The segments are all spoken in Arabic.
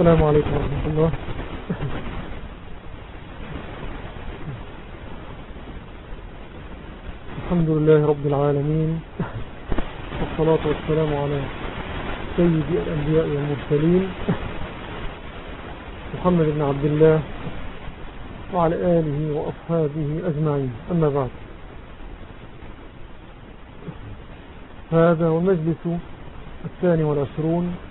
السلام عليكم ورحمة الله. الحمد لله رب العالمين. والصلاة والسلام على سيد الأنبياء والمرسلين. محمد بن عبد الله وعلى آله وأصحابه أجمعين. أما بعد. هذا هو المجلس الثاني والعشرون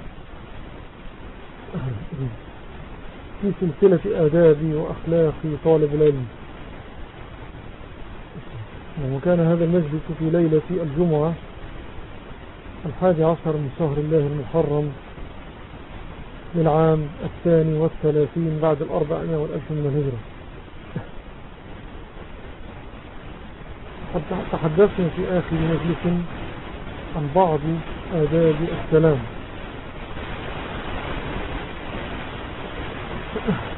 في سلسلة آداب وأخلاق طالب العلم. وكان هذا المجلس في ليلة الجمعة الحادي عشر من شهر الله المحرم للعام الثاني والثلاثين بعد الأربعين والألف من الهجرة. تحدثنا في آخر مجلس عن بعض آداب السلام.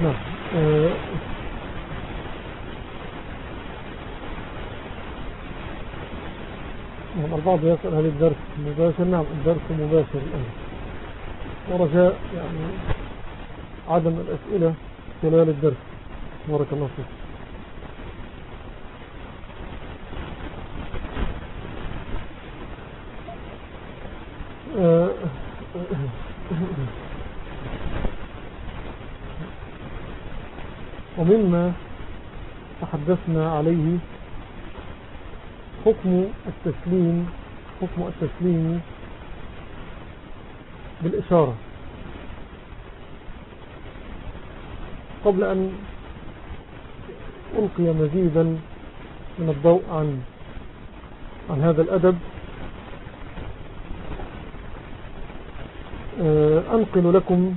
نعم. آه، نعم البعض يسأل هل الدرس مباشر؟ نعم الدرس مباشر الآن. ورجاء يعني عدم الأسئلة خلال الدرس. بارك الله فيك. آه، ومما تحدثنا عليه حكم التسليم حكم التسليم بالإشارة. قبل أن ألقي مزيدا من الضوء عن عن هذا الأدب آه، أنقل لكم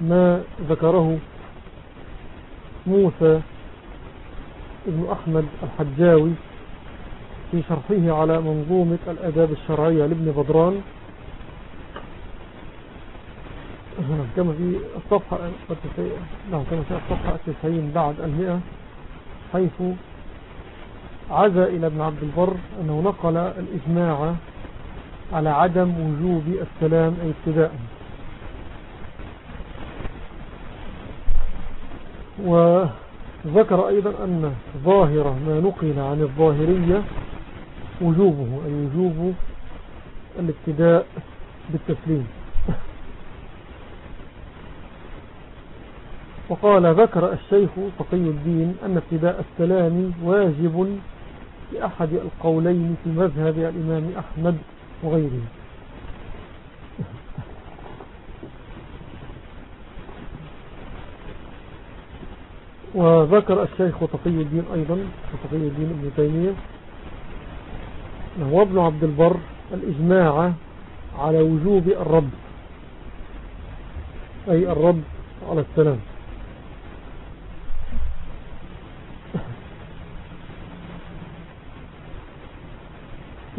ما ذكره موسى ابن أحمد الحجاوي في شرحه على منظومة الأداب الشرعية لابن بدران. كما في الصفحة نعم كما في الصفحة التسعين بعد المئة حيث عزى إلى ابن عبد البر أنه نقل الإجماع على عدم وجوب السلام أي ابتداء. وذكر أيضا أن ظاهرة ما نقل عن الظاهرية وجوبه أي وجوب الابتداء بالتسليم. وقال ذكر الشيخ تقي الدين أن ابتداء السلام واجب في أحد القولين في مذهب الإمام أحمد وغيره. وذكر الشيخ تقي الدين أيضا تقي الدين ابن تيمية. وابن عبد البر الإجماع على وجوب الرب أي الرب على السلام.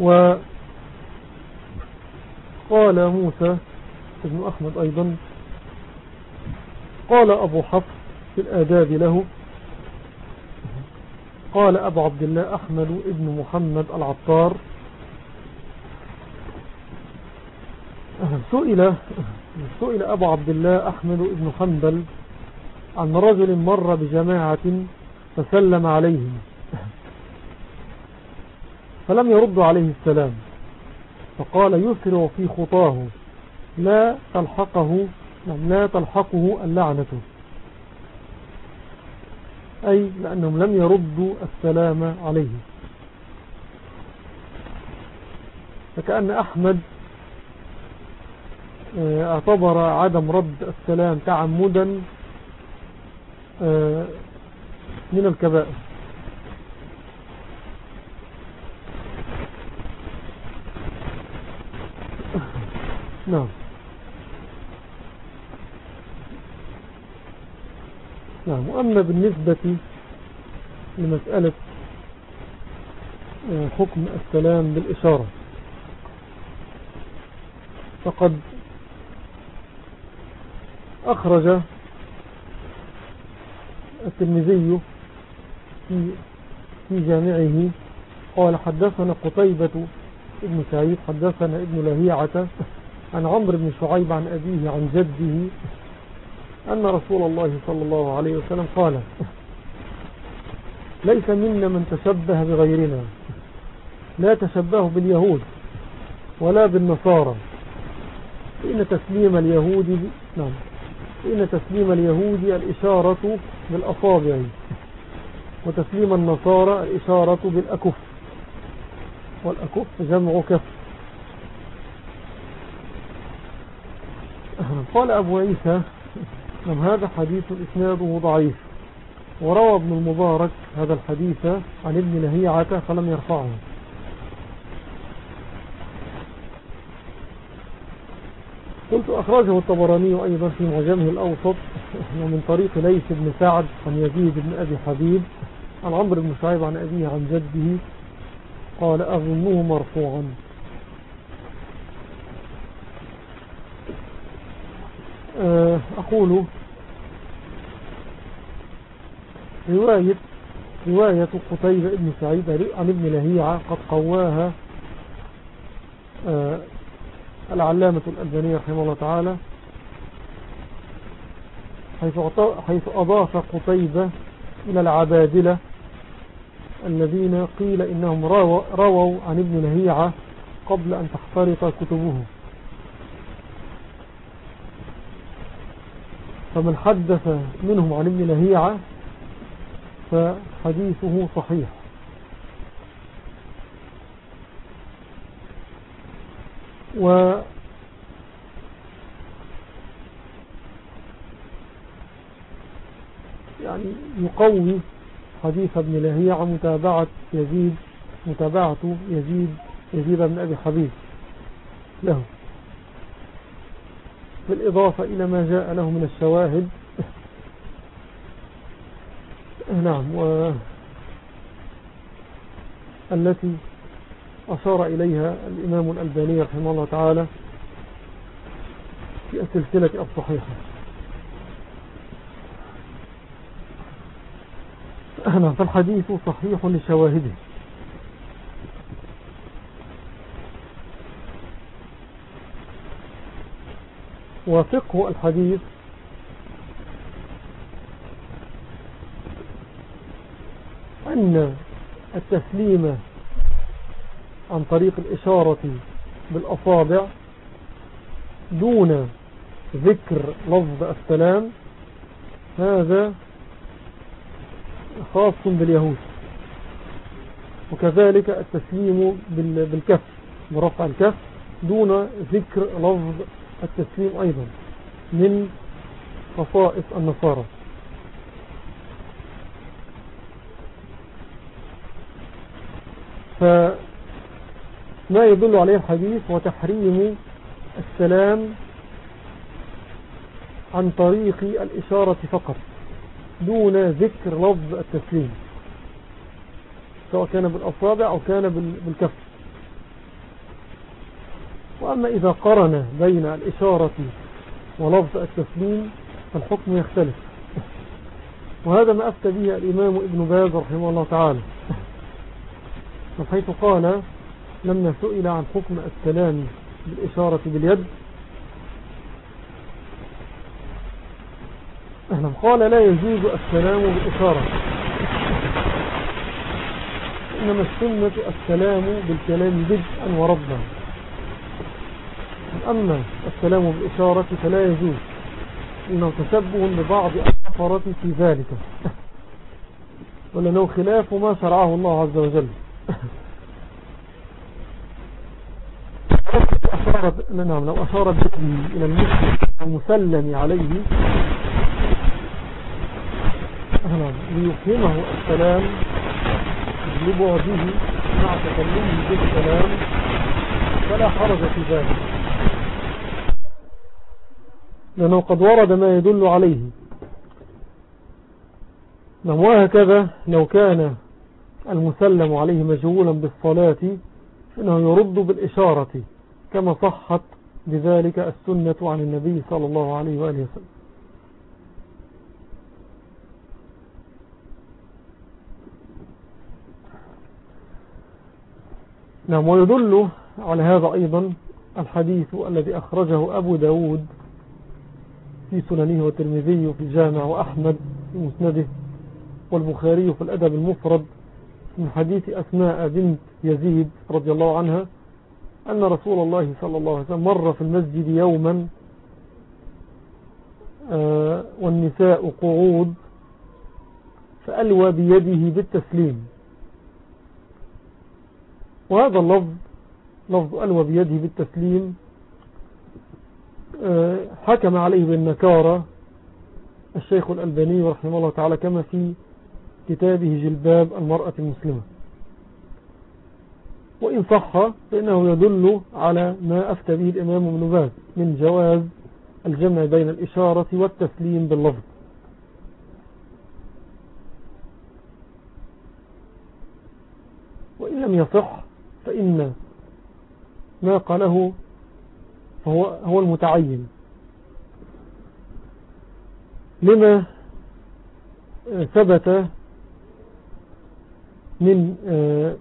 وقال موسى ابن أحمد أيضا قال أبو حفص في الآداب له. قال أبو عبد الله أحمد ابن محمد العطار. سئل سئل أبو عبد الله أحمد بن حنبل عن رجل مر بجماعة فسلم عليهم. فلم يرد عليه السلام. فقال يسرع في خطاه لا تلحقه لا تلحقه اللعنة. أي لأنهم لم يردوا السلام عليه. فكأن أحمد آه، اعتبر عدم رد السلام تعمدا آه، من الكبائر. نعم. نعم. وأما بالنسبة لمسألة آه، حكم السلام بالإشارة فقد أخرج الترمذي في في جامعه قال حدثنا قتيبة ابن سعيد حدثنا ابن لهيعة عن عمرو بن شعيب عن أبيه عن جده أن رسول الله صلى الله عليه وسلم قال ليس منا من تشبه بغيرنا لا تشبه باليهود ولا بالنصارى. إن تسليم اليهود نعم إن تسليم اليهود الإشارة بالأصابع وتسليم النصارى الإشارة بالأكف والأكف جمع كف. قال أبو عيسى نعم هذا حديث إسناده ضعيف؟ وروى ابن المبارك هذا الحديث عن ابن لهيعة فلم يرفعه. قلت أخرجه الطبراني أيضا في معجمه الأوسط ومن طريق ليس بن سعد عن يزيد بن أبي حبيب عن عمرو بن شعيب عن أبيه عن جده قال أظنه مرفوعا. أقول رواية رواية قتيبة بن سعيد عن ابن لهيعة قد قواها آه، العلامة الألبانية رحمه الله تعالى حيث أضاف قتيبة إلى العبادلة الذين قيل إنهم رووا عن ابن لهيعة قبل أن تحترق كتبه. فمن حدث منهم عن ابن لهيعة فحديثه صحيح. و يعني يقوي حديث ابن لهيعة متابعة يزيد متابعة يزيد يزيد بن أبي حبيب له. بالإضافة إلى ما جاء له من الشواهد. نعم و التي أشار إليها الإمام الألباني رحمه الله تعالى في السلسلة الصحيحة. نعم فالحديث صحيح لشواهده. وفقه الحديث. أن التسليم عن طريق الإشارة بالأصابع دون ذكر لفظ السلام هذا خاص باليهود. وكذلك التسليم بالكف برفع الكف دون ذكر لفظ التسليم أيضا من خصائص النصارى. فما يدل عليه الحديث وتحريم السلام عن طريق الإشارة فقط دون ذكر لفظ التسليم سواء كان بالأصابع أو كان بالكف. وأما إذا قرن بين الإشارة ولفظ التسليم فالحكم يختلف. وهذا ما أفتى به الإمام ابن باز رحمه الله تعالى. حيث قال لما سئل عن حكم السلام بالإشارة باليد. قال لا يجوز السلام بالإشارة. إنما السنة السلام بالكلام بدءا وربا. أما السلام بالإشارة فلا يجوز. إنه تشبه لبعض الكفرة في ذلك. ولأنه خلاف ما شرعه الله عز وجل. أشارت نعم لو أشار بإذن إلى المسلم المسلم عليه. نعم ليفهمه السلام لبعده مع تكلمه بالسلام فلا حرج في ذلك. لأنه قد ورد ما يدل عليه. نعم وهكذا لو كان المسلم عليه مجهولا بالصلاة فإنه يرد بالإشارة كما صحت بذلك السنة عن النبي صلى الله عليه وآله وسلم. نعم ويدل على هذا أيضا الحديث الذي أخرجه أبو داود في سننه والترمذي في الجامع وأحمد في مسنده والبخاري في الأدب المفرد من حديث أسماء بنت يزيد رضي الله عنها أن رسول الله صلى الله عليه وسلم مر في المسجد يوما آه، والنساء قعود فألوى بيده بالتسليم. وهذا اللفظ لفظ ألوى بيده بالتسليم آه، حكم عليه بالنكارة الشيخ الألباني رحمه الله تعالى كما في كتابه جلباب المرأة المسلمة. وإن صح فإنه يدل على ما أفتى به الإمام ابن باز من جواز الجمع بين الإشارة والتسليم باللفظ. وإن لم يصح فإن ما قاله فهو هو المتعين. لما ثبت من آه،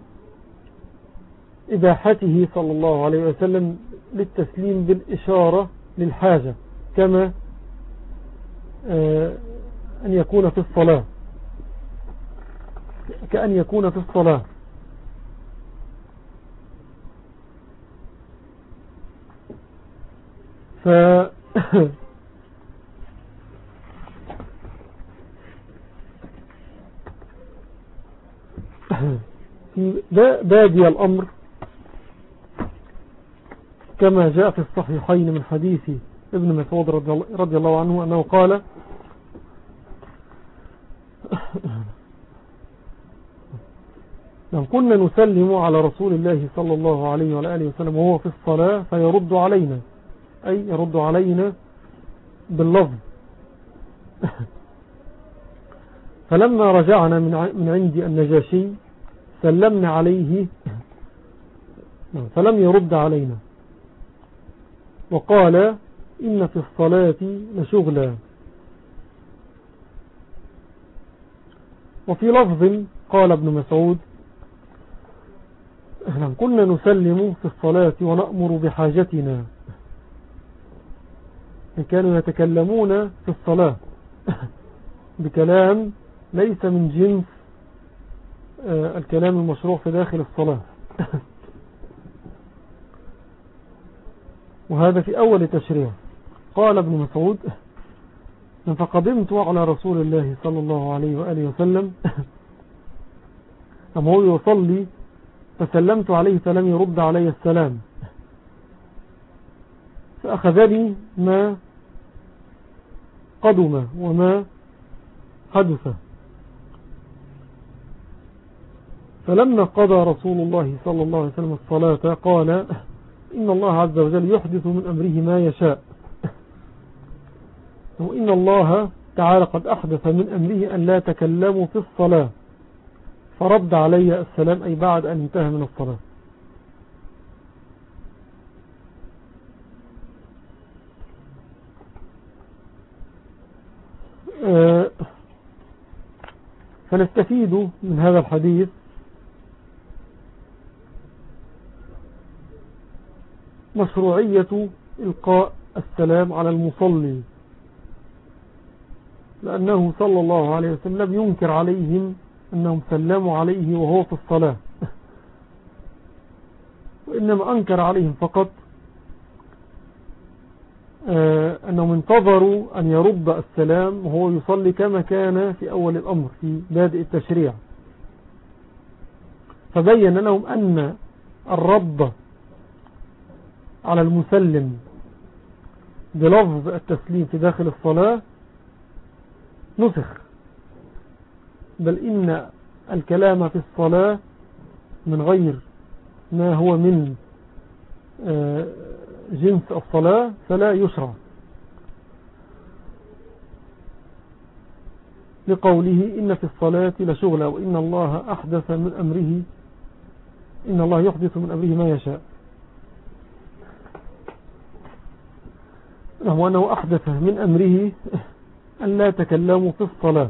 إباحته صلى الله عليه وسلم للتسليم بالإشارة للحاجة كما آه، أن يكون في الصلاة. كأن يكون في الصلاة. ف بادي الأمر كما جاء في الصحيحين من حديث ابن مسعود رضي الله عنه أنه قال لم كنا نسلم على رسول الله صلى الله عليه وآله وسلم وهو في الصلاة فيرد علينا. أي يرد علينا باللفظ. فلما رجعنا من عند النجاشي سلمنا عليه فلم يرد علينا. وقال إن في الصلاة لشغلا. وفي لفظ قال ابن مسعود كنا نسلم في الصلاة ونأمر بحاجتنا. كانوا يتكلمون في الصلاة. بكلام ليس من جنس الكلام المشروع في داخل الصلاة. وهذا في أول تشريع. قال ابن مسعود فقدمت على رسول الله صلى الله عليه وآله وسلم أم هو يصلي فسلمت عليه فلم يرد علي السلام. فأخذني ما قدم وما حدث. فلما قضى رسول الله صلى الله عليه وسلم الصلاة قال إن الله عز وجل يحدث من أمره ما يشاء. وإن الله تعالى قد أحدث من أمره أن لا تكلموا في الصلاة. فرد علي السلام أي بعد أن انتهى من الصلاة. آه، فنستفيد من هذا الحديث مشروعية إلقاء السلام على المصلي. لأنه صلى الله عليه وسلم لم ينكر عليهم أنهم سلموا عليه وهو في الصلاة. وإنما أنكر عليهم فقط آه، أنهم انتظروا أن يرد السلام وهو يصلي كما كان في أول الأمر في بادئ التشريع. فبين لهم أن الرد على المسلم بلفظ التسليم في داخل الصلاة نسخ. بل إن الكلام في الصلاة من غير ما هو من آه، جنس الصلاة فلا يشرع. لقوله إن في الصلاة لشغلا وإن الله أحدث من أمره إن الله يحدث من أمره ما يشاء. إنه أحدث من أمره أن لا تكلموا في الصلاة.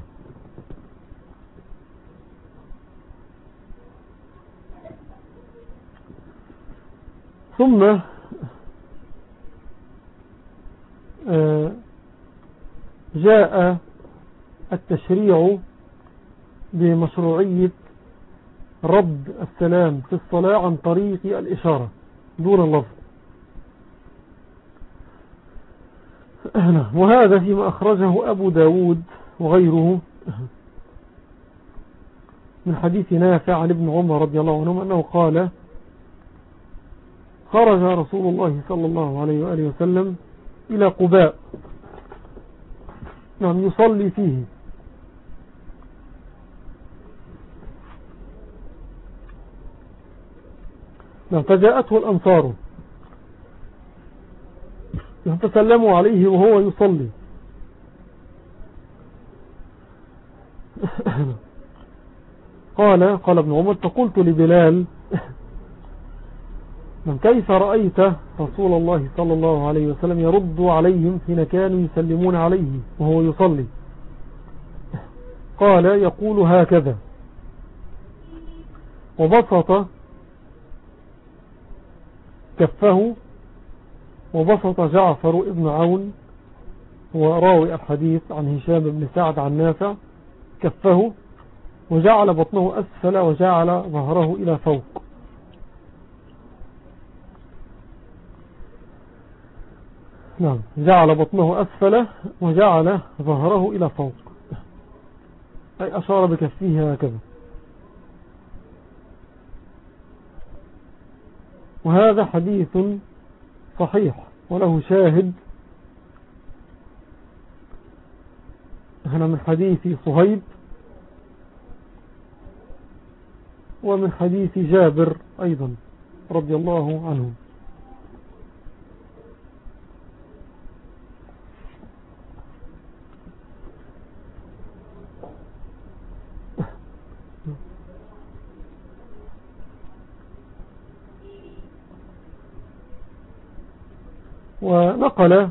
ثم آه، جاء التشريع بمشروعية رد السلام في الصلاة عن طريق الإشارة دون اللفظ. وهذا فيما أخرجه أبو داود وغيره. من حديث نافع عن ابن عمر رضي الله عنه أنه قال خرج رسول الله صلى الله عليه وآله وسلم إلى قباء. نعم يصلي فيه. نعم فجاءته الأنصار. فسلموا عليه وهو يصلي. قال قال ابن عمر فقلت لبلال من كيف رأيت رسول الله صلى الله عليه وسلم يرد عليهم حين كانوا يسلمون عليه وهو يصلي؟ قال يقول هكذا. وبسط كفه وبسط جعفر ابن عون هو راوي الحديث عن هشام بن سعد عن نافع كفه وجعل بطنه أسفل وجعل ظهره إلى فوق. نعم جعل بطنه أسفل وجعل ظهره إلى فوق. أي أشار بكفيه هكذا. وهذا حديث صحيح وله شاهد. هنا من حديث صهيب ومن حديث جابر أيضا رضي الله عنه. ونقل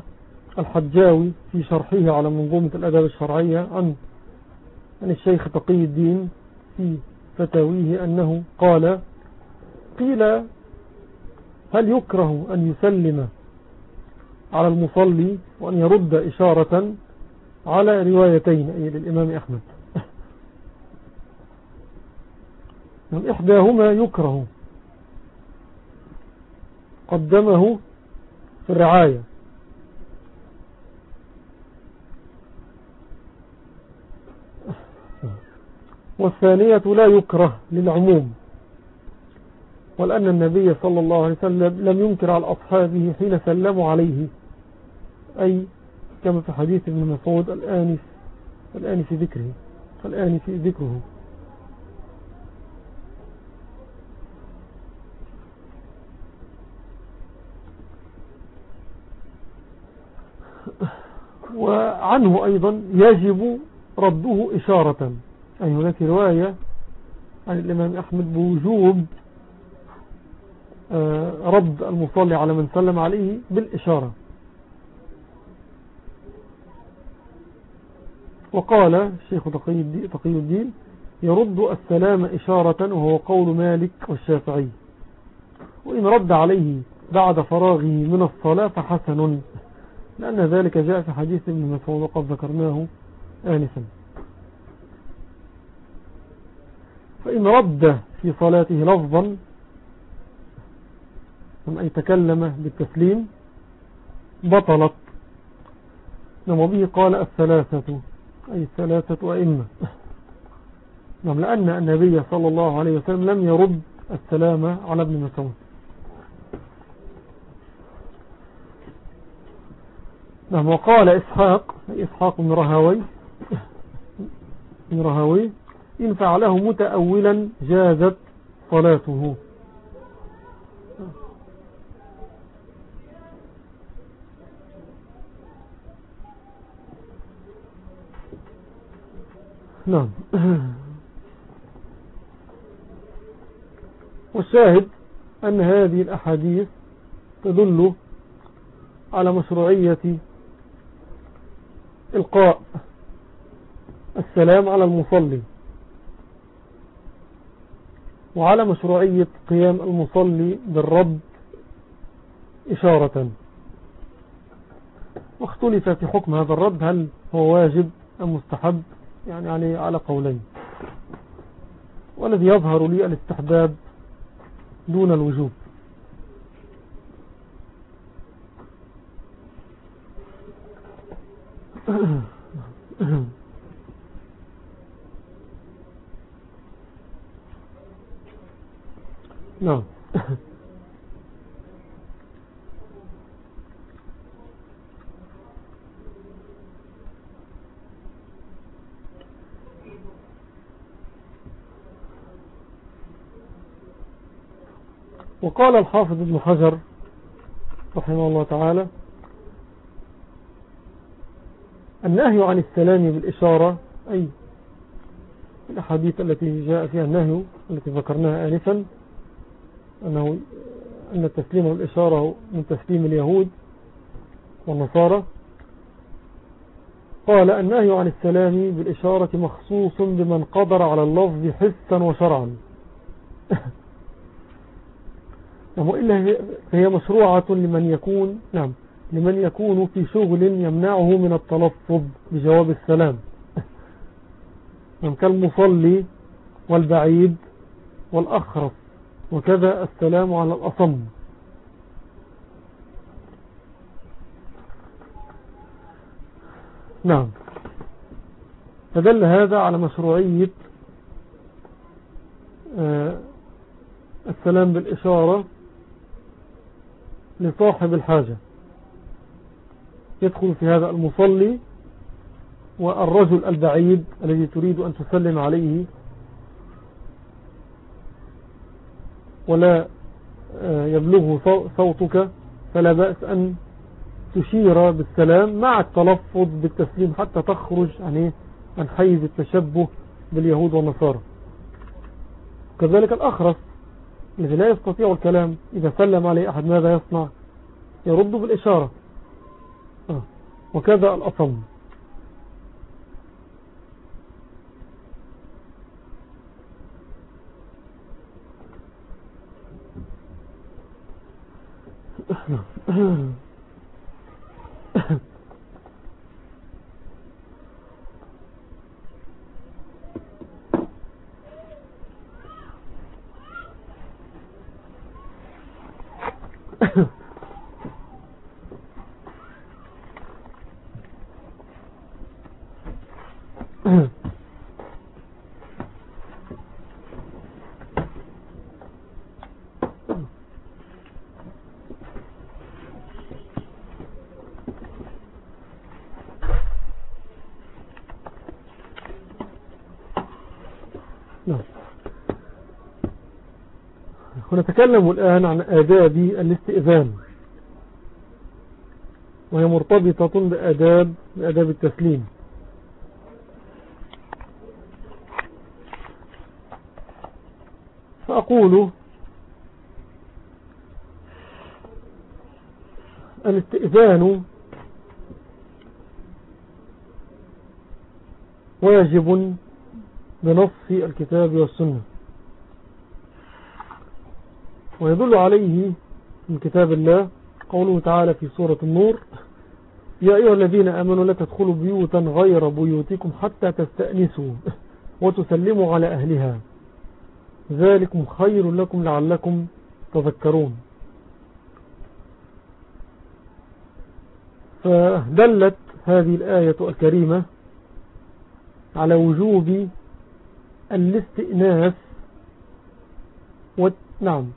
الحجاوي في شرحه على منظومة الأداب الشرعية عن عن الشيخ تقي الدين في فتاويه أنه قال قيل هل يكره أن يسلم على المصلي وأن يرد إشارة على روايتين أي للإمام أحمد؟ إحداهما يكره قدمه في الرعاية. والثانية لا يكره للعموم ولأن النبي صلى الله عليه وسلم لم ينكر على أصحابه حين سلموا عليه. أي كما في حديث ابن مسعود الآن الآن في ذكره الآن في ذكره. وعنه أيضا يجب رده إشارة. أي هناك رواية عن الإمام أحمد بوجوب آه، رد المصلي على من سلم عليه بالإشارة. وقال الشيخ تقي الدين يرد السلام إشارة وهو قول مالك والشافعي. وإن رد عليه بعد فراغه من الصلاة فحسن. لأن ذلك جاء في حديث ابن مسعود وقد ذكرناه آنفا. فإن رد في صلاته لفظا أي تكلم بالتسليم بطلت. نعم به قال الثلاثة أي الثلاثة أئمة. نعم لأن النبي صلى الله عليه وسلم لم يرد السلام على ابن مسعود. نعم وقال إسحاق إسحاق من رهوي من رهوي إن فعله متأولا جازت صلاته. نعم. والشاهد أن هذه الأحاديث تدل على مشروعية إلقاء. السلام على المصلي. وعلى مشروعية قيام المصلي بالرد إشارة. واختلف في حكم هذا الرد هل هو واجب أم مستحب؟ يعني عليه على قولين. والذي يظهر لي الاستحباب دون الوجوب. نعم. وقال الحافظ ابن حجر رحمه الله تعالى النهي عن السلام بالإشارة أي الأحاديث التي جاء فيها النهي التي ذكرناها آنفا أنه أن التسليم والإشارة من تسليم اليهود والنصارى. قال النهي عن السلام بالإشارة مخصوص بمن قدر على اللفظ حسا وشرعا. نعم إلا فهي مشروعة لمن يكون نعم. لمن يكون في شغل يمنعه من التلفظ بجواب السلام. كالمصلي والبعيد والأخرف وكذا السلام على الأصم. نعم. فدل هذا على مشروعية آه، السلام بالإشارة لصاحب الحاجة. يدخل في هذا المصلي والرجل البعيد الذي تريد أن تسلم عليه ولا آه، يبلغه صوتك فلا بأس أن تشير بالسلام مع التلفظ بالتسليم حتى تخرج عن عن حيز التشبه باليهود والنصارى. كذلك الأخرس الذي لا يستطيع الكلام إذا سلم عليه أحد ماذا يصنع؟ يرد بالإشارة. وكذا الأصم. ونتكلم الآن عن آداب الاستئذان. وهي مرتبطة بآداب, بآداب التسليم. فأقول الاستئذان واجب بنص الكتاب والسنة. ويدل عليه من كتاب الله قوله تعالى في سورة النور يا أيها الذين أمنوا لا تدخلوا بيوتا غير بيوتكم حتى تستأنسوا وتسلموا على أهلها. ذلكم خير لكم لعلكم تذكرون. فدلت هذه الآية الكريمة على وجوب الاستئناس نعم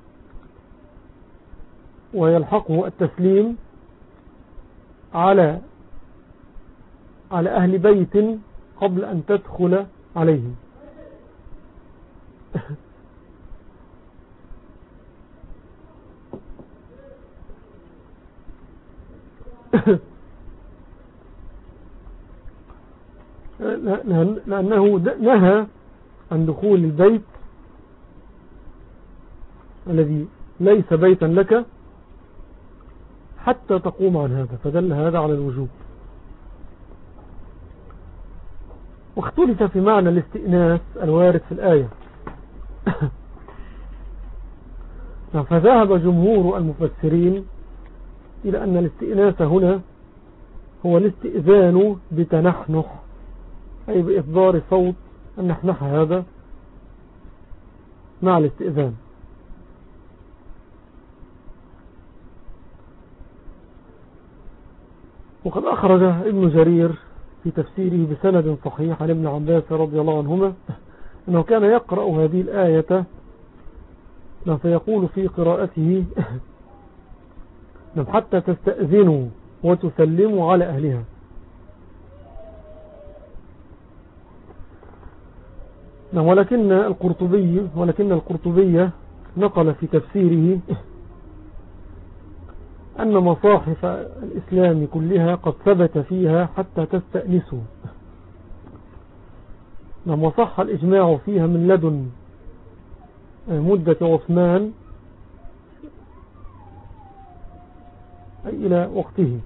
ويلحقه التسليم على على أهل بيت قبل أن تدخل عليهم. لأنه نهى عن دخول البيت الذي ليس بيتا لك حتى تقوم عن هذا فدل هذا على الوجوب. واختلف في معنى الاستئناس الوارد في الآية. فذهب جمهور المفسرين إلى أن الاستئناس هنا هو الاستئذان بتنحنح أي بإصدار صوت النحنح هذا مع الاستئذان. وقد أخرج ابن جرير في تفسيره بسند صحيح عن ابن عباس رضي الله عنهما أنه كان يقرأ هذه الآية فيقول في قراءته حتى تستأذنوا وتسلموا على أهلها. نعم ولكن القرطبي ولكن القرطبية نقل في تفسيره أن مصاحف الإسلام كلها قد ثبت فيها حتى تستأنسوا. نعم وصح الإجماع فيها من لدن مدة عثمان أي إلى وقته.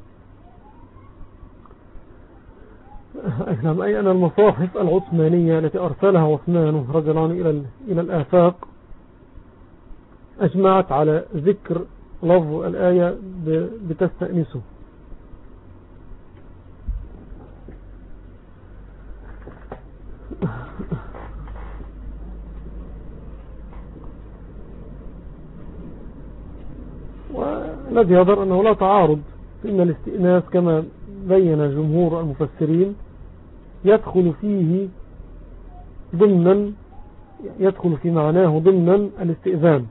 أي أن المصاحف العثمانية التي أرسلها عثمان عنه إلى, إلى الآفاق أجمعت على ذكر لفظ الآية بتستأنسه. والذي يظهر أنه لا تعارض إن الاستئناس كما بين جمهور المفسرين يدخل فيه ضمنا يدخل في معناه ضمنا الاستئذان.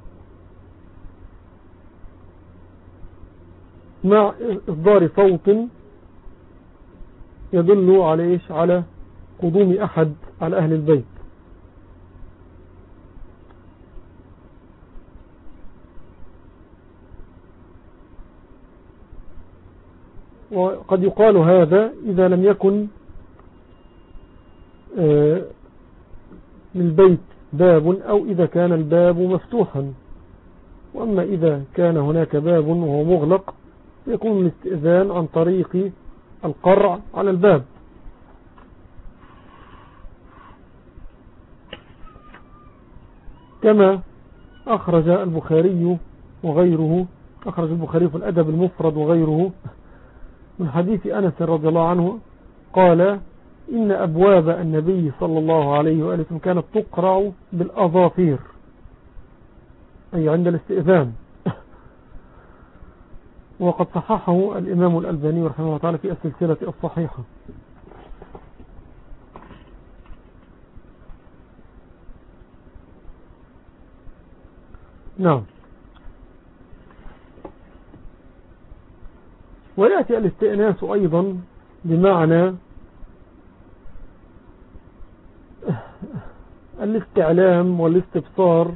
مع إصدار صوت يدل على قدوم أحد على أهل البيت. وقد يقال هذا إذا لم يكن آه، للبيت باب أو إذا كان الباب مفتوحا. وأما إذا كان هناك باب وهو مغلق يكون الاستئذان عن طريق القرع على الباب. كما أخرج البخاري وغيره أخرج البخاري في الأدب المفرد وغيره من حديث أنس رضي الله عنه قال إن أبواب النبي صلى الله عليه وآله كانت تقرع بالأظافير أي عند الاستئذان. وقد صححه الإمام الألباني رحمه الله تعالى في السلسلة الصحيحة. نعم. ويأتي الاستئناس أيضا بمعنى الاستعلام والاستبصار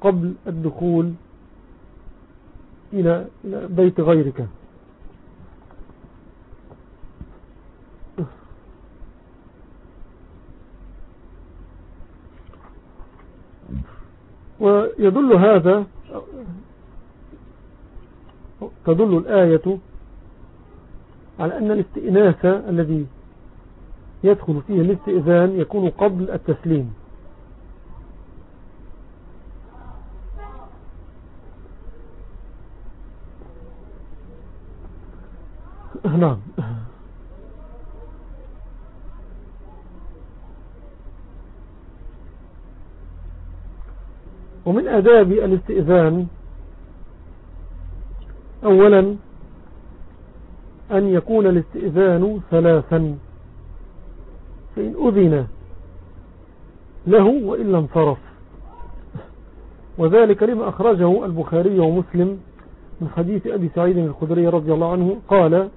قبل الدخول إلى بيت غيرك. ويدل هذا تدل الآية على أن الاستئناس الذي يدخل فيه الاستئذان يكون قبل التسليم. نعم. ومن أداب الاستئذان أولا أن يكون الاستئذان ثلاثا فإن أذن له وإلا انصرف. وذلك لما أخرجه البخاري ومسلم من حديث أبي سعيد الخدري رضي الله عنه قال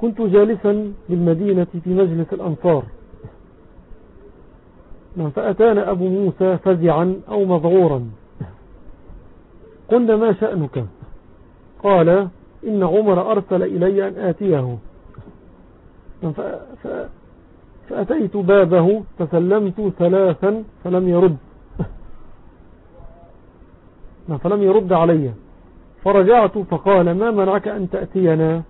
كنت جالسا بالمدينة في مجلس الأنصار. فأتانا أبو موسى فزعا أو مضغورا قلنا ما شأنك؟ قال إن عمر أرسل إلي أن آتيه. فأتيت بابه فسلمت ثلاثا فلم يرد. فلم يرد علي. فرجعت فقال ما منعك أن تأتينا؟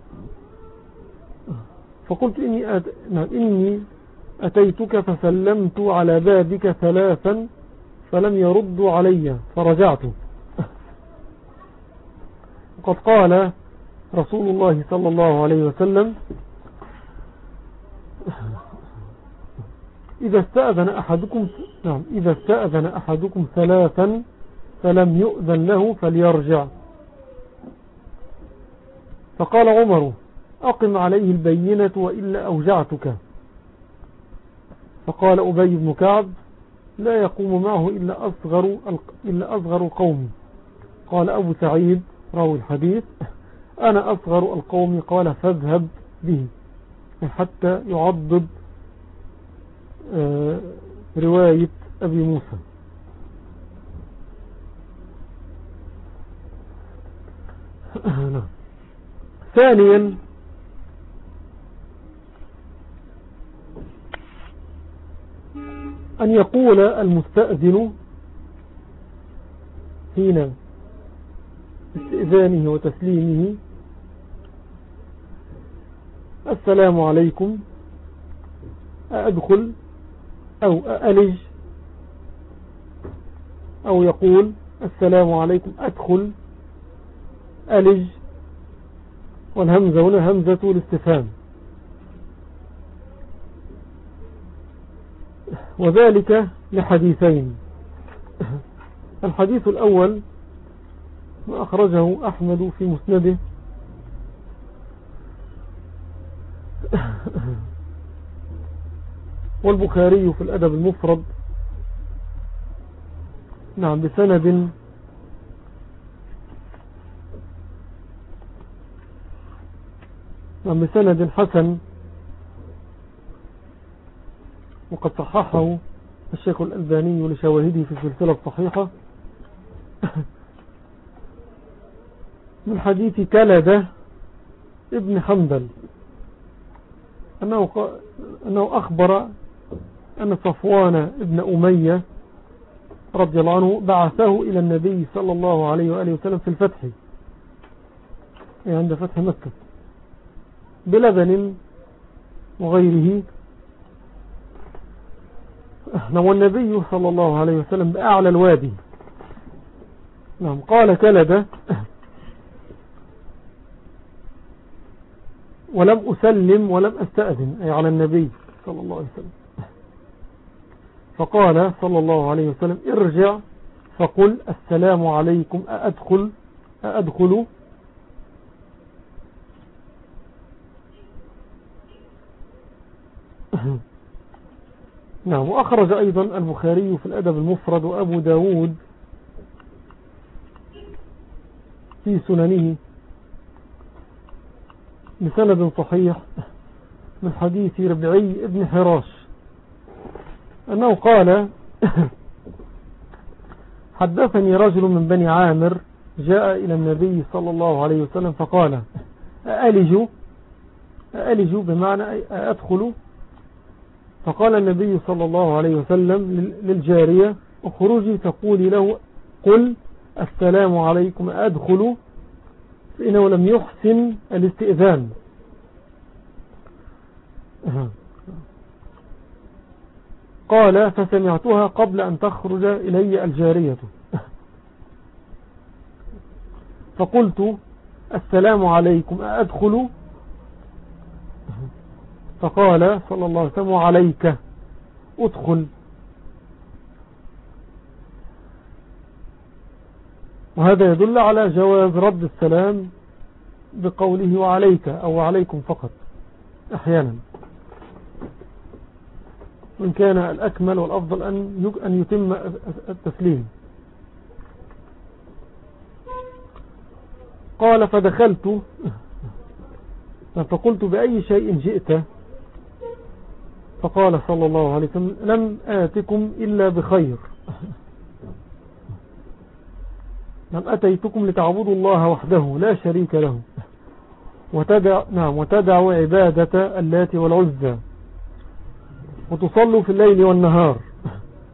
فقلت إني, أت... نعم، إني أتيتك فسلمت على بابك ثلاثا فلم يرد علي. فرجعت. وقد قال رسول الله صلى الله عليه وسلم إذا استأذن أحدكم نعم إذا استأذن أحدكم ثلاثا فلم يؤذن له فليرجع. فقال عمر أقم عليه البينة وإلا أوجعتك. فقال أبي بن كعب لا يقوم معه إلا أصغر, إلا أصغر القوم قال أبو سعيد راوي الحديث أنا أصغر القوم قال فاذهب به حتى يعضد آه، رواية أبي موسى. ثانيا أن يقول المستأذن حين استئذانه وتسليمه. السلام عليكم. أدخل أو ألج أو يقول السلام عليكم. أدخل ألج والهمزة هنا همزة الاستفهام. وذلك لحديثين. الحديث الأول ما أخرجه أحمد في مسنده. والبخاري في الأدب المفرد. نعم بسند. نعم بسند حسن. وقد صححه الشيخ الألباني لشواهده في السلسلة الصحيحة. من حديث كلدة ابن حنبل. أنه, أنه أخبر أن صفوان ابن أمية رضي الله عنه بعثه إلى النبي صلى الله عليه وآله وسلم في الفتح. يعني عند فتح مكة. بلبن وغيره. نعم والنبي صلى الله عليه وسلم بأعلى الوادي. نعم قال كلب ولم أسلم ولم أستأذن أي على النبي صلى الله عليه وسلم. فقال صلى الله عليه وسلم ارجع فقل السلام عليكم أأدخل أأدخل. نعم وأخرج أيضا البخاري في الأدب المفرد وأبو داود في سننه بسند صحيح من حديث ربعي ابن حراش أنه قال حدثني رجل من بني عامر جاء إلى النبي صلى الله عليه وسلم فقال أألج؟ أألج بمعنى أدخل؟ فقال النبي صلى الله عليه وسلم للجارية اخرجي تقولي له قل السلام عليكم أدخل؟ فإنه لم يحسن الاستئذان. قال فسمعتها قبل أن تخرج إلي الجارية. فقلت السلام عليكم أدخل؟ فقال صلى الله عليه وسلم عليك أدخل. وهذا يدل على جواز رد السلام بقوله وعليك أو عليكم فقط أحيانا. وإن كان الأكمل والأفضل أن يتم التسليم. قال فدخلت. فقلت بأي شيء جئت؟ فقال صلى الله عليه وسلم لم آتكم إلا بخير. لم أتيتكم لتعبدوا الله وحده لا شريك له. وتدع نعم وتدعوا عبادة اللات والعزة وتصلوا في الليل والنهار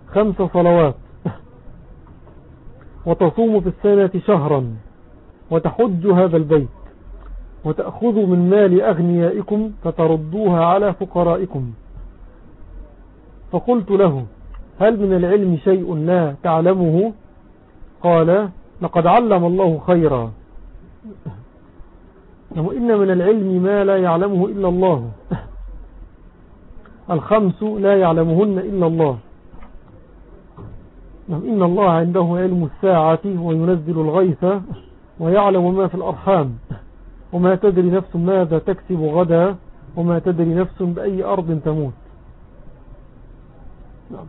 خمس صلوات. وتصوموا في السنة شهرا. وتحج هذا البيت. وتأخذوا من مال أغنيائكم فتردوها على فقرائكم. فقلت له هل من العلم شيء لا تعلمه؟ قال لقد علم الله خيرا. وإن من العلم ما لا يعلمه إلا الله. الخمس لا يعلمهن إلا الله. نعم، إن الله عنده علم الساعة وينزل الغيث ويعلم ما في الأرحام. وما تدري نفس ماذا تكسب غدا وما تدري نفس بأي أرض تموت. نعم.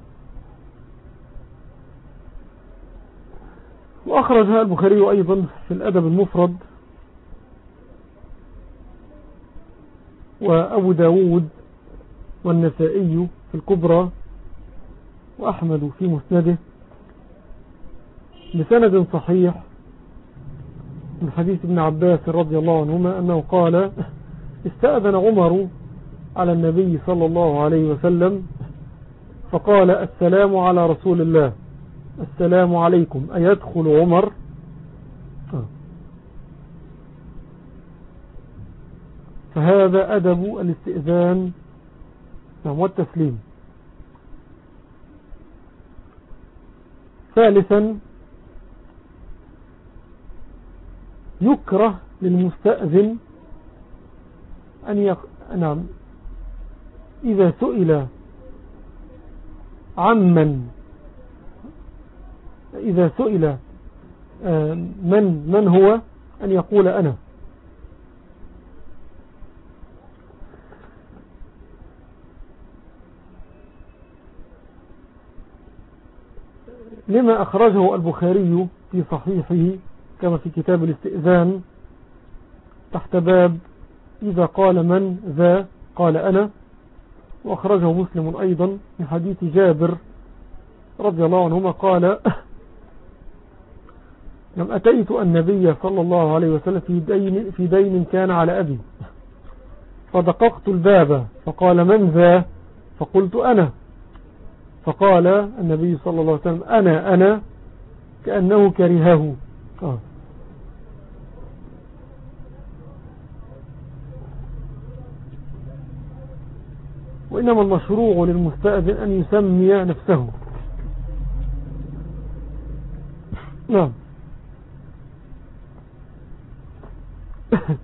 وأخرجها البخاري أيضا في الأدب المفرد وأبو داود والنسائي في الكبرى وأحمد في مسنده بسند صحيح من حديث ابن عباس رضي الله عنهما أنه قال استأذن عمر على النبي صلى الله عليه وسلم فقال السلام على رسول الله السلام عليكم. أيدخل عمر؟ فهذا أدب الاستئذان والتسليم. ثالثا يكره للمستأذن أن يق... نعم إذا سئل عمن إذا سئل آه، من من هو؟ أن يقول أنا. لما أخرجه البخاري في صحيحه كما في كتاب الاستئذان تحت باب إذا قال من ذا قال أنا وأخرجه مسلم أيضا من حديث جابر رضي الله عنهما قال لم أتيت النبي صلى الله عليه وسلم في دين, في دين كان على أبي. فدققت الباب فقال من ذا؟ فقلت أنا. فقال النبي صلى الله عليه وسلم أنا أنا كأنه كرهه. آه. وإنما المشروع للمستأذن أن يسمي نفسه. نعم. Uh-huh.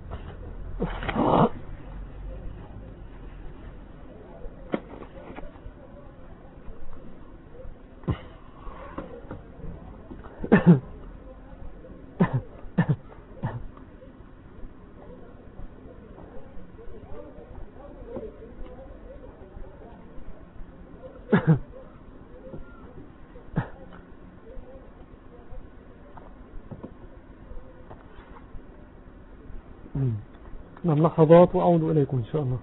لحظات وأعود إليكم إن شاء الله.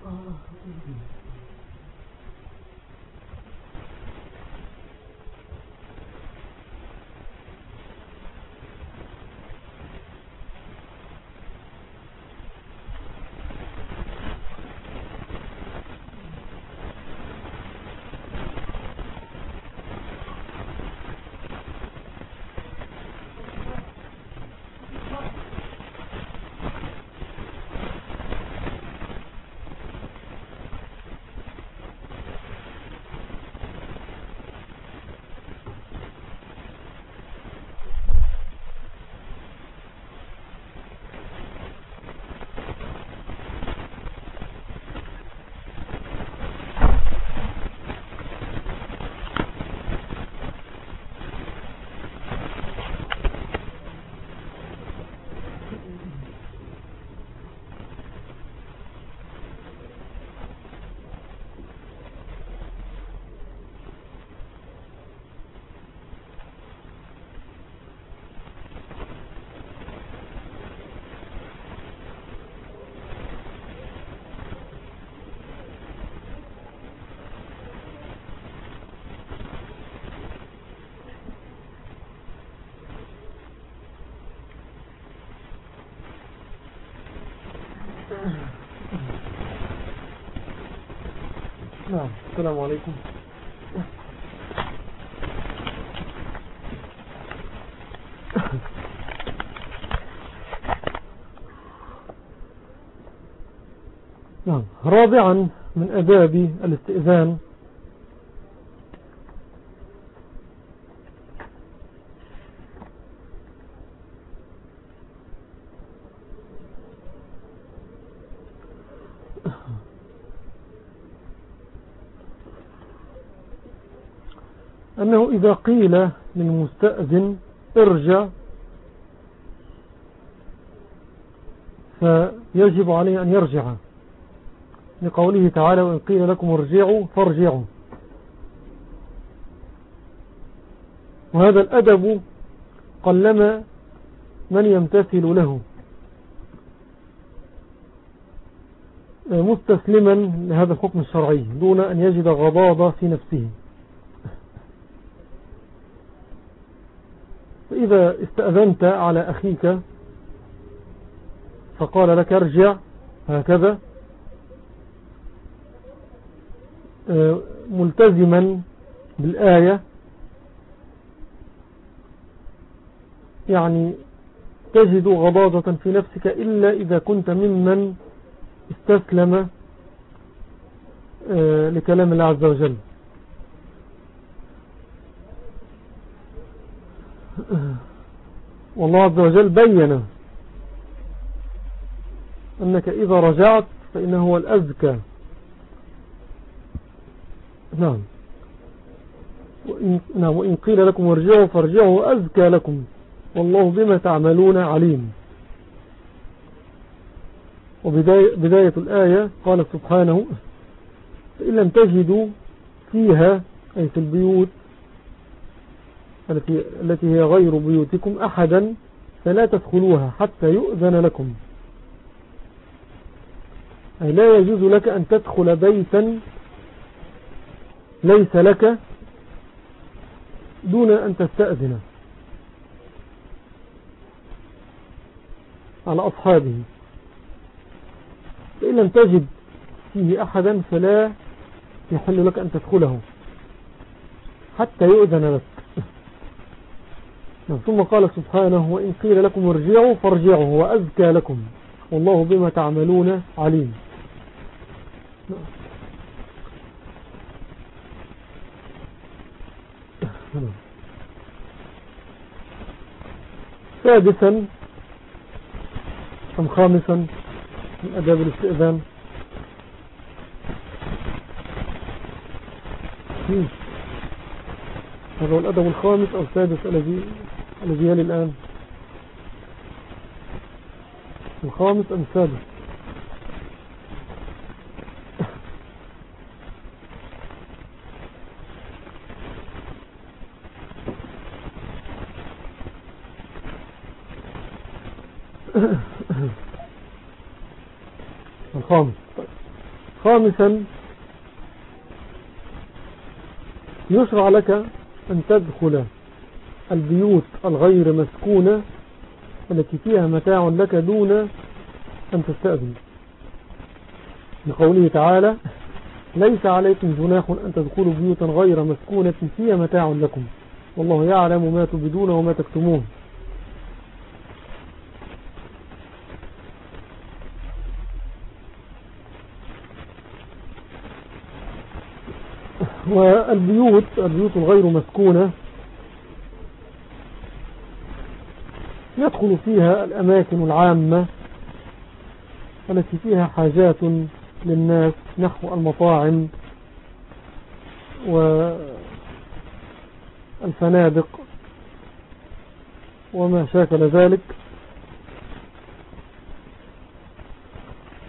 ああ、うん、السلام عليكم. نعم رابعا من أداب الاستئذان. أنه إذا قيل للمستأذن ارجع فيجب عليه أن يرجع. لقوله تعالى وإن قيل لكم ارجعوا فارجعوا. وهذا الأدب قلما من يمتثل له. مستسلما لهذا الحكم الشرعي دون أن يجد غضاضة في نفسه. فإذا استأذنت على أخيك فقال لك ارجع هكذا آه، ملتزما بالآية يعني تجد غضاضة في نفسك إلا إذا كنت ممن استسلم آه، لكلام الله عز وجل. والله عز وجل بين أنك إذا رجعت فإنه هو الأزكى. نعم. وإن, نعم وإن قيل لكم ارجعوا فارجعوا أزكى لكم. والله بما تعملون عليم. وبداية بداية الآية قال سبحانه فإن لم تجدوا فيها أي في البيوت التي, التي هي غير بيوتكم أحدا فلا تدخلوها حتى يؤذن لكم. أي لا يجوز لك أن تدخل بيتا ليس لك دون أن تستأذن. على أصحابه. فإن لم تجد فيه أحدا فلا يحل لك أن تدخله حتى يؤذن لك. ثم قال سبحانه وإن قيل لكم ارجعوا فارجعوا وأزكى لكم. والله بما تعملون عليم. سادسا أم خامسا من أداب الاستئذان؟ هذا هو الأدب الخامس أو السادس الذي الذي يلي الآن. الخامس أم السادس؟ الخامس. خامسا يشرع لك أن تدخل البيوت الغير مسكونة التي فيها متاع لك دون أن تستأذن. لقوله تعالى ليس عليكم جناح أن تدخلوا بيوتا غير مسكونة فيها متاع لكم والله يعلم ما تبدون وما تكتمون. والبيوت البيوت الغير مسكونة. يدخل فيها الأماكن العامة التي فيها حاجات للناس نحو المطاعم والفنادق وما شاكل ذلك.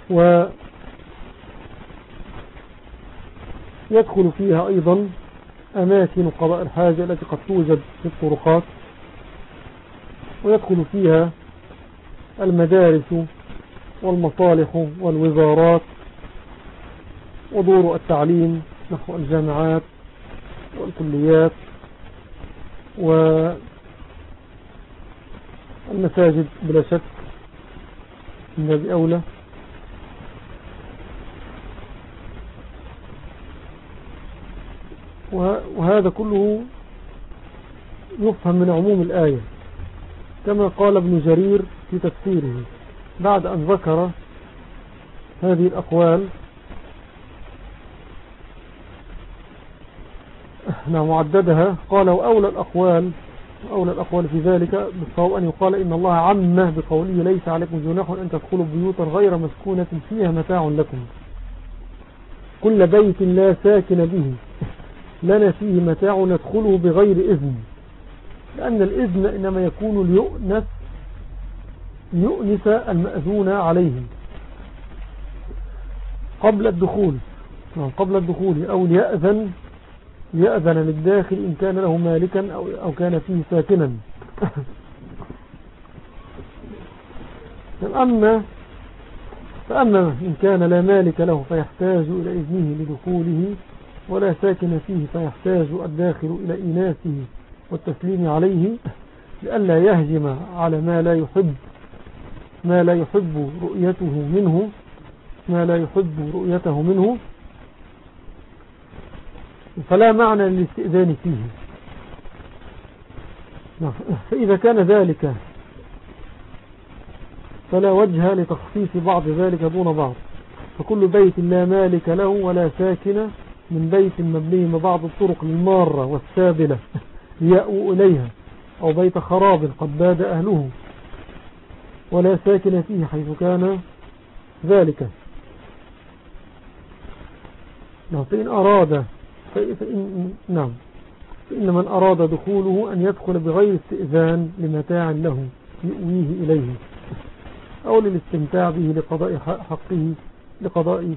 و يدخل فيها أيضا أماكن قضاء الحاجة التي قد توجد في الطرقات ويدخل فيها المدارس والمصالح والوزارات ودور التعليم نحو الجامعات والكليات والمساجد بلا شك من باب وهذا كله يفهم من عموم الآية كما قال ابن جرير في تفسيره بعد أن ذكر هذه الأقوال. نعم معددها قال وأولى الأقوال أولى الأقوال في ذلك بالصواب أن يقال إن الله عمه بقوله ليس عليكم جناح أن تدخلوا بيوتا غير مسكونة فيها متاع لكم كل بيت لا ساكن به. لنا فيه متاع ندخله بغير إذن. لأن الإذن إنما يكون ليؤنس يؤنس المأذون عليه. قبل الدخول. نعم، قبل الدخول. أو ليأذن يأذن للداخل إن كان له مالكا أو, أو كان فيه ساكنا. أما فأما إن كان لا مالك له فيحتاج إلى إذنه لدخوله ولا ساكن فيه فيحتاج الداخل إلى إناسه والتسليم عليه لئلا يهجم على ما لا يحب ما لا يحب رؤيته منه ما لا يحب رؤيته منه. فلا معنى للاستئذان فيه. فإذا كان ذلك فلا وجه لتخصيص بعض ذلك دون بعض. فكل بيت لا مالك له ولا ساكن من بيت مبني بعض الطرق المارة والسابلة ليأووا إليها أو بيت خراب قد باد أهله ولا ساكن فيه حيث كان ذلك. نعم فإن أراد فإن نعم فإن من أراد دخوله أن يدخل بغير استئذان لمتاع له يؤويه إليه أو للاستمتاع به لقضاء حقه لقضاء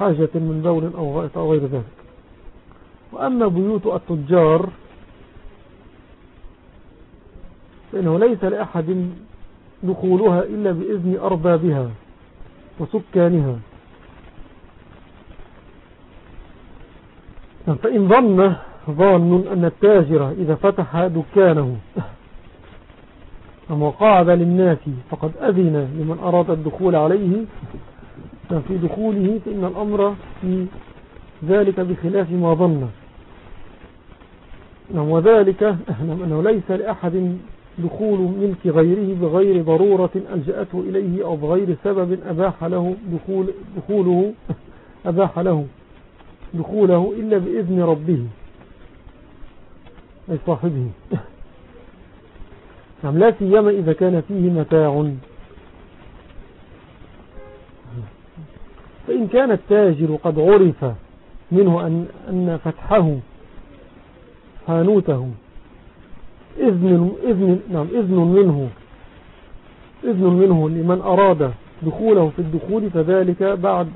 حاجة من بول أو غائط أو غير ذلك. وأما بيوت التجار فإنه ليس لأحد دخولها إلا بإذن أربابها وسكانها. فإن ظن ظان أن التاجر إذا فتح دكانه وقعد للناس فقد أذن لمن أراد الدخول عليه في دخوله فإن الأمر في ذلك بخلاف ما ظن. نعم، وذلك أنه ليس لأحد دخول ملك غيره بغير ضرورة ألجأته إليه أو بغير سبب أباح له دخول دخوله أباح له دخوله إلا بإذن ربه. أي صاحبه. نعم لا سيما إذا كان فيه متاع. فإن كان التاجر قد عرف منه أن, أن فتحه حانوته إذن, إذن, نعم إذن منه إذن منه لمن أراد دخوله في الدخول فذلك بعد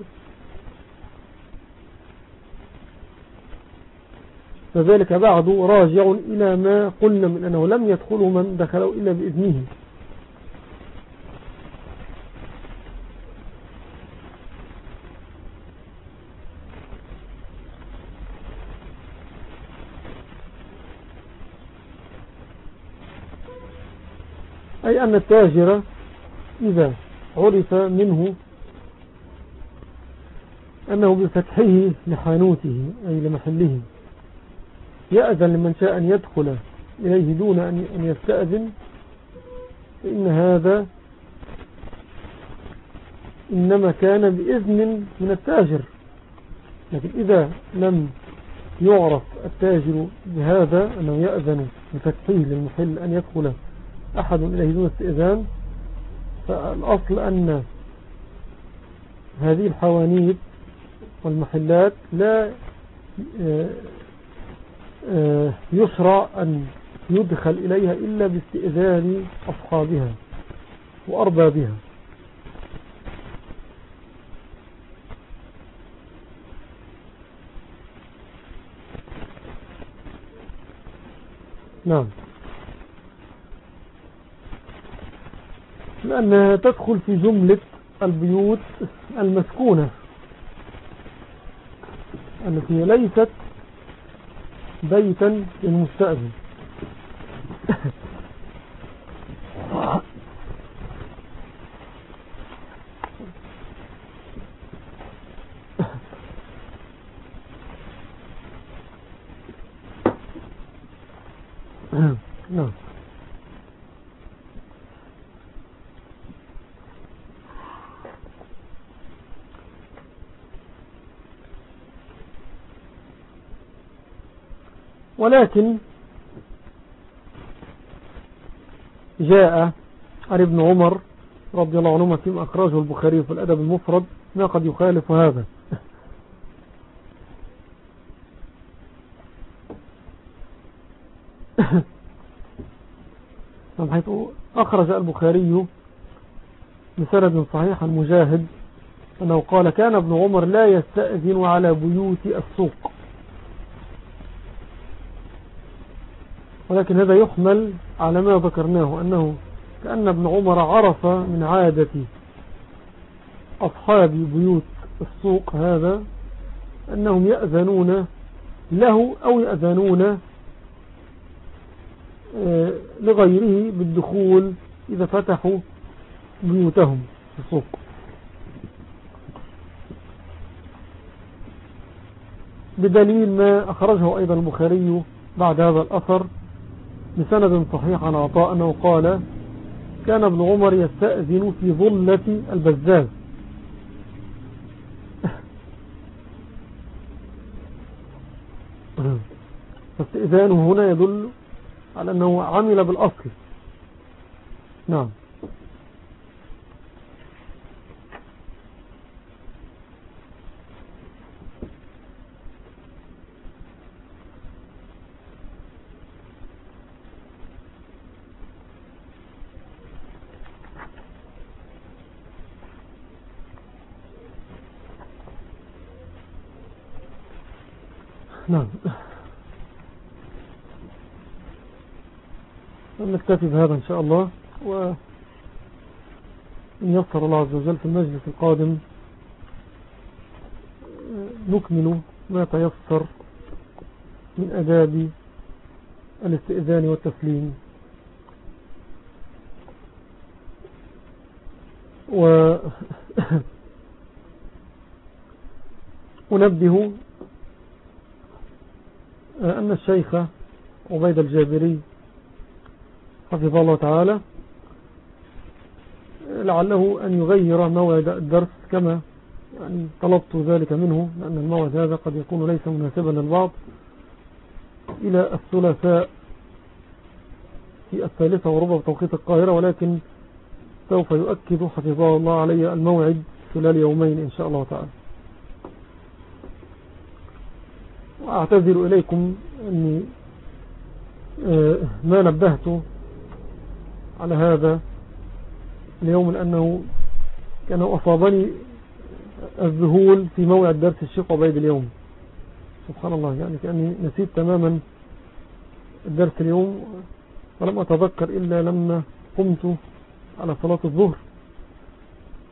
فذلك بعد راجع إلى ما قلنا من أنه لم يدخله من دخله إلا بإذنه. أي أن التاجر إذا عرف منه أنه بفتحه لحانوته أي لمحله. يأذن لمن شاء أن يدخل إليه دون أن يستأذن. فإن هذا إنما كان بإذن من التاجر. لكن إذا لم يعرف التاجر بهذا أنه يأذن بفتحه للمحل أن يدخل أحد إليه دون استئذان فالأصل أن هذه الحوانيت والمحلات لا آه، يسرى أن يدخل إليها إلا باستئذان أصحابها وأربابها. نعم. لأنها تدخل في جملة البيوت المسكونة التي ليست بيتا للمستأذن نعم ولكن جاء عن ابن عمر رضي الله عنهما فيما أخرجه البخاري في الأدب المفرد ما قد يخالف هذا. حيث أخرج البخاري بسند صحيح عن مجاهد أنه قال كان ابن عمر لا يستأذن على بيوت السوق. ولكن هذا يحمل على ما ذكرناه أنه كأن ابن عمر عرف من عادة أصحاب بيوت السوق هذا أنهم يأذنون له أو يأذنون آه، لغيره بالدخول إذا فتحوا بيوتهم في السوق. بدليل ما أخرجه أيضا البخاري بعد هذا الأثر بسند صحيح عن عطاء أنه قال كان ابن عمر يستأذن في ظلة البزاز. فاستئذانه هنا يدل على أنه عمل بالأصل. نعم. نعم. نكتفي بهذا إن شاء الله وإن يسر الله عز وجل في المجلس القادم نكمل ما تيسر من أداب الاستئذان والتسليم. و أنبه أن الشيخ عبيد الجابري حفظه الله تعالى لعله أن يغير موعد الدرس كما يعني طلبت ذلك منه لأن الموعد هذا قد يكون ليس مناسبا للبعض. إلى الثلاثاء في الثالثة وربع بتوقيت القاهرة ولكن سوف يؤكد حفظه الله علي الموعد خلال يومين إن شاء الله تعالى. وأعتذر إليكم أني آه، ما نبهت على هذا اليوم لأنه كان أصابني الذهول في موعد درس الشيخ عبيد اليوم. سبحان الله يعني كأني نسيت تماما الدرس اليوم ولم أتذكر إلا لما قمت على صلاة الظهر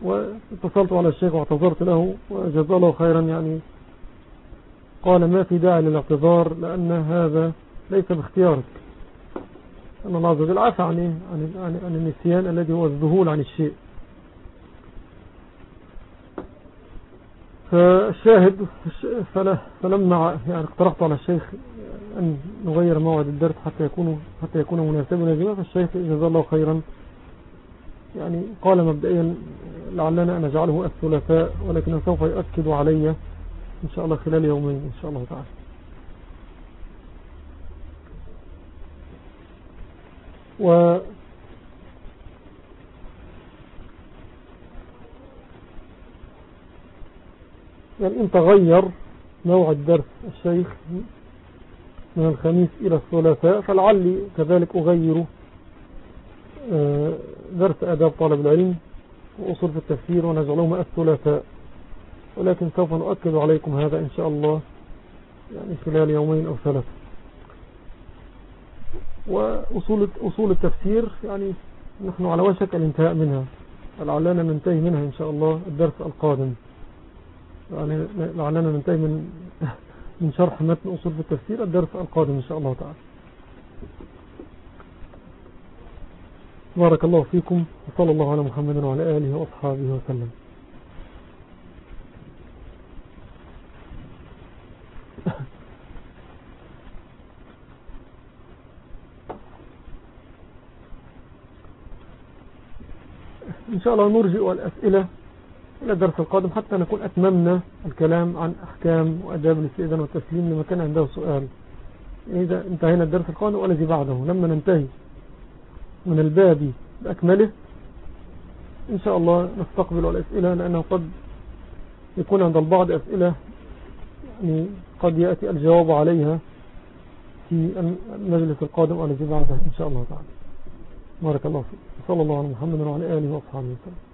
واتصلت على الشيخ واعتذرت له وجزاه الله خيرا يعني قال ما في داعي للاعتذار لأن هذا ليس باختيارك. أن الله عز وجل عفى عن, عن, عن, عن النسيان الذي هو الذهول عن الشيء. فالشاهد فلما يعني اقترحت على الشيخ أن نغير موعد الدرس حتى يكون حتى يكون مناسبا لنا فالشيخ جزاه الله خيرا. يعني قال مبدئيا لعلنا نجعله الثلاثاء ولكن سوف يؤكد علي إن شاء الله خلال يومين إن شاء الله تعالى. و يعني إن تغير موعد درس الشيخ من الخميس إلى الثلاثاء فلعلي كذلك أغير آه، درس أداب طالب العلم وأصول في التفسير ونجعلهما الثلاثاء. ولكن سوف نؤكد عليكم هذا إن شاء الله يعني خلال يومين أو ثلاثة. وأصول أصول التفسير يعني نحن على وشك الانتهاء منها. لعلنا ننتهي منها إن شاء الله الدرس القادم. يعني لعلنا ننتهي من من شرح متن أصول في التفسير الدرس القادم إن شاء الله تعالى. بارك الله فيكم وصلى الله على محمد وعلى آله وأصحابه وسلم. إن شاء الله نرجئ الأسئلة إلى الدرس القادم حتى نكون أتممنا الكلام عن أحكام وأداب الاستئذان والتسليم لما كان عنده سؤال. إذا انتهينا الدرس القادم والذي بعده. لما ننتهي من الباب بأكمله إن شاء الله نستقبل الأسئلة لأنه قد يكون عند البعض أسئلة يعني قد يأتي الجواب عليها في المجلس القادم الذي بعده إن شاء الله تعالى. بارك الله فيك. صلى الله على محمد وعلى آله وأصحابه وسلم.